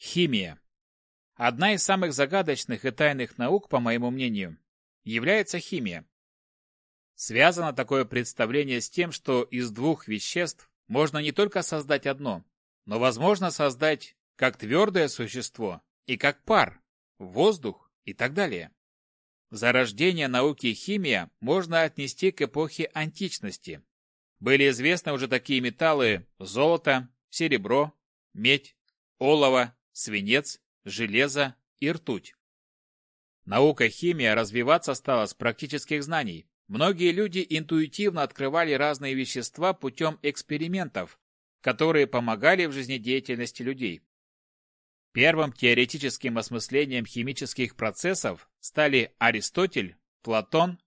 Химия. Одна из самых загадочных и тайных наук, по моему мнению, является химия. Связано такое представление с тем, что из двух веществ можно не только создать одно, но возможно создать как твердое существо и как пар, воздух и так далее. Зарождение науки химия можно отнести к эпохе античности. Были известны уже такие металлы золото, серебро, медь, олово, свинец, железо и ртуть. Наука химия развиваться стала с практических знаний. Многие люди интуитивно открывали разные вещества путем экспериментов, которые помогали в жизнедеятельности людей. Первым теоретическим осмыслением химических процессов стали Аристотель, Платон,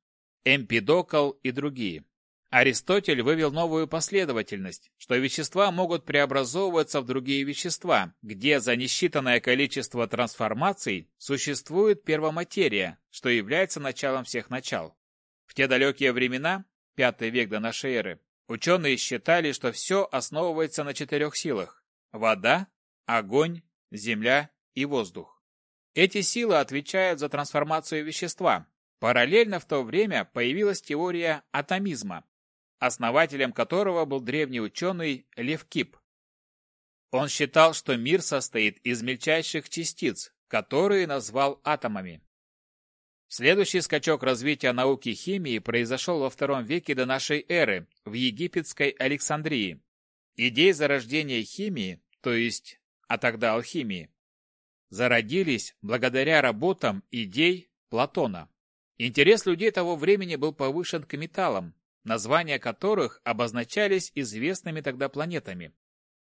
Эмпидокл и другие. Аристотель вывел новую последовательность, что вещества могут преобразовываться в другие вещества, где за несчитанное количество трансформаций существует первоматерия, что является началом всех начал. В те далекие времена, пятый век до нашей эры, ученые считали, что все основывается на четырех силах – вода, огонь, земля и воздух. Эти силы отвечают за трансформацию вещества. Параллельно в то время появилась теория атомизма, основателем которого был древний ученый Лев Кип. Он считал, что мир состоит из мельчайших частиц, которые назвал атомами. Следующий скачок развития науки химии произошел во втором веке до нашей эры в египетской Александрии. Идеи зарождения химии, то есть а тогда алхимии, зародились благодаря работам идей Платона. Интерес людей того времени был повышен к металлам, названия которых обозначались известными тогда планетами.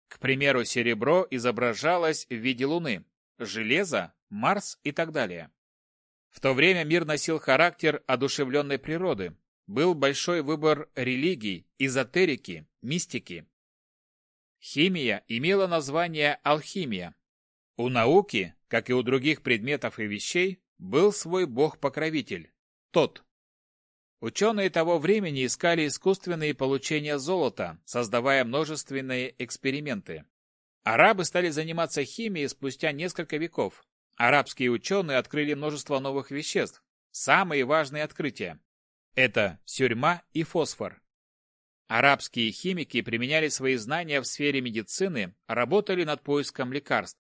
К примеру, серебро изображалось в виде Луны, железо – Марс и так далее. В то время мир носил характер одушевленной природы. Был большой выбор религий, эзотерики, мистики. Химия имела название алхимия. У науки, как и у других предметов и вещей, был свой бог-покровитель – тот. Ученые того времени искали искусственные получения золота, создавая множественные эксперименты. Арабы стали заниматься химией спустя несколько веков. Арабские ученые открыли множество новых веществ. Самые важные открытия – это сюрьма и фосфор. Арабские химики применяли свои знания в сфере медицины, работали над поиском лекарств.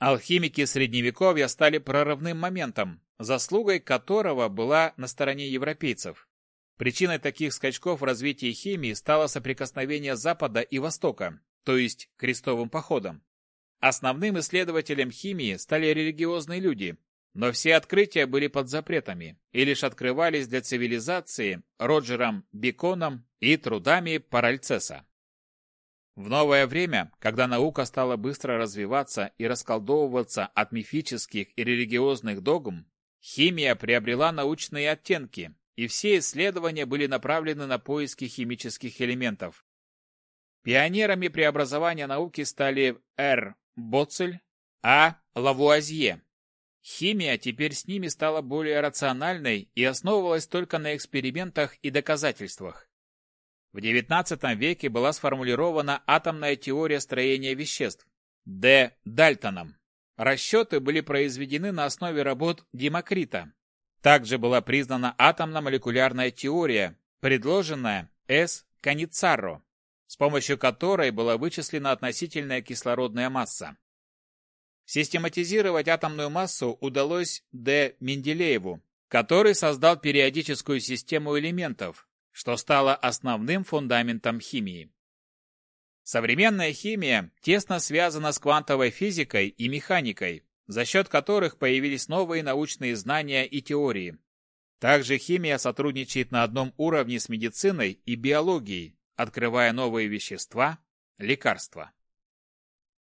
Алхимики Средневековья стали прорывным моментом, заслугой которого была на стороне европейцев. Причиной таких скачков в развитии химии стало соприкосновение Запада и Востока, то есть крестовым походом. Основным исследователем химии стали религиозные люди, но все открытия были под запретами и лишь открывались для цивилизации Роджером Беконом и трудами Паральцеса. В новое время, когда наука стала быстро развиваться и расколдовываться от мифических и религиозных догм, химия приобрела научные оттенки, и все исследования были направлены на поиски химических элементов. Пионерами преобразования науки стали Р. Боцель, А. Лавуазье, Химия теперь с ними стала более рациональной и основывалась только на экспериментах и доказательствах. В XIX веке была сформулирована атомная теория строения веществ Д. Дальтоном. Расчеты были произведены на основе работ Демокрита. Также была признана атомно-молекулярная теория, предложенная С. Каницарро, с помощью которой была вычислена относительная кислородная масса. Систематизировать атомную массу удалось Д. Менделееву, который создал периодическую систему элементов, что стало основным фундаментом химии. Современная химия тесно связана с квантовой физикой и механикой, за счет которых появились новые научные знания и теории. Также химия сотрудничает на одном уровне с медициной и биологией, открывая новые вещества, лекарства.